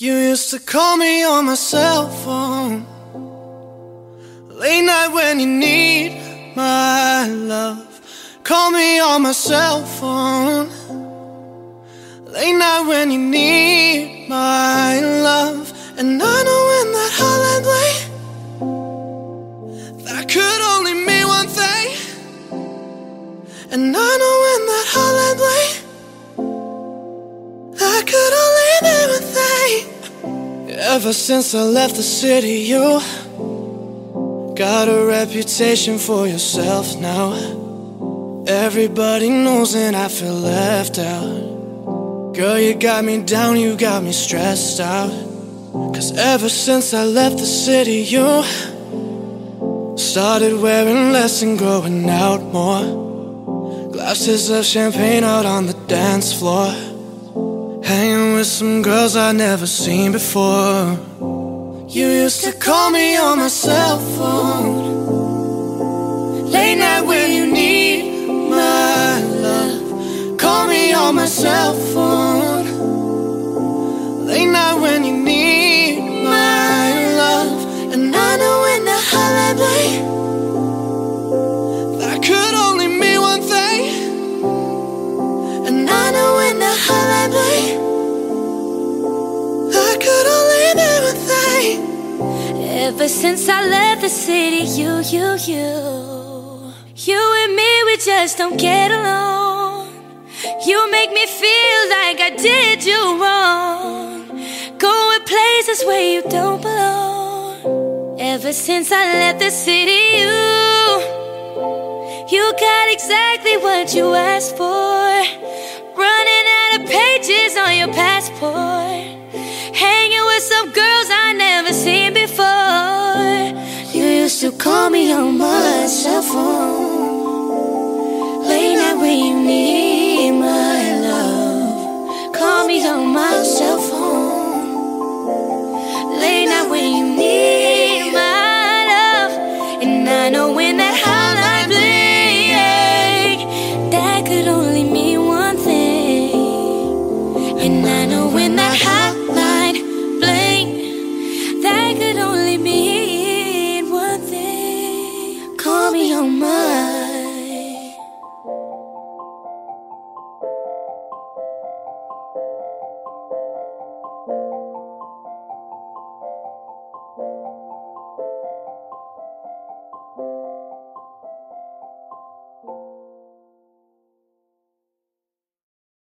You used to call me on my cell phone. Late night when you need my love. Call me on my cell phone. Late night when you need my love. And I know when that hotline bling That could only mean one thing. And I know Ever since I left the city you Got a reputation for yourself now. Everybody knows and I feel left out. Girl, you got me down, you got me stressed out. Cause ever since I left the city, you Started wearing less and going out more. Glasses of champagne out on the dance floor Hanging with some girls I'd never seen before. You used to call me on my cell phone. Late night when you need my love Call me on my cell phone Ever since I left the city, you, you, you. You and me, we just don't get along. You make me feel like I did you wrong. Going places where you don't belong. Ever since I left the city, you. You got exactly what you asked for. could only mean one thing. And I know when that hotline bling, that could only mean one thing. Call me on my.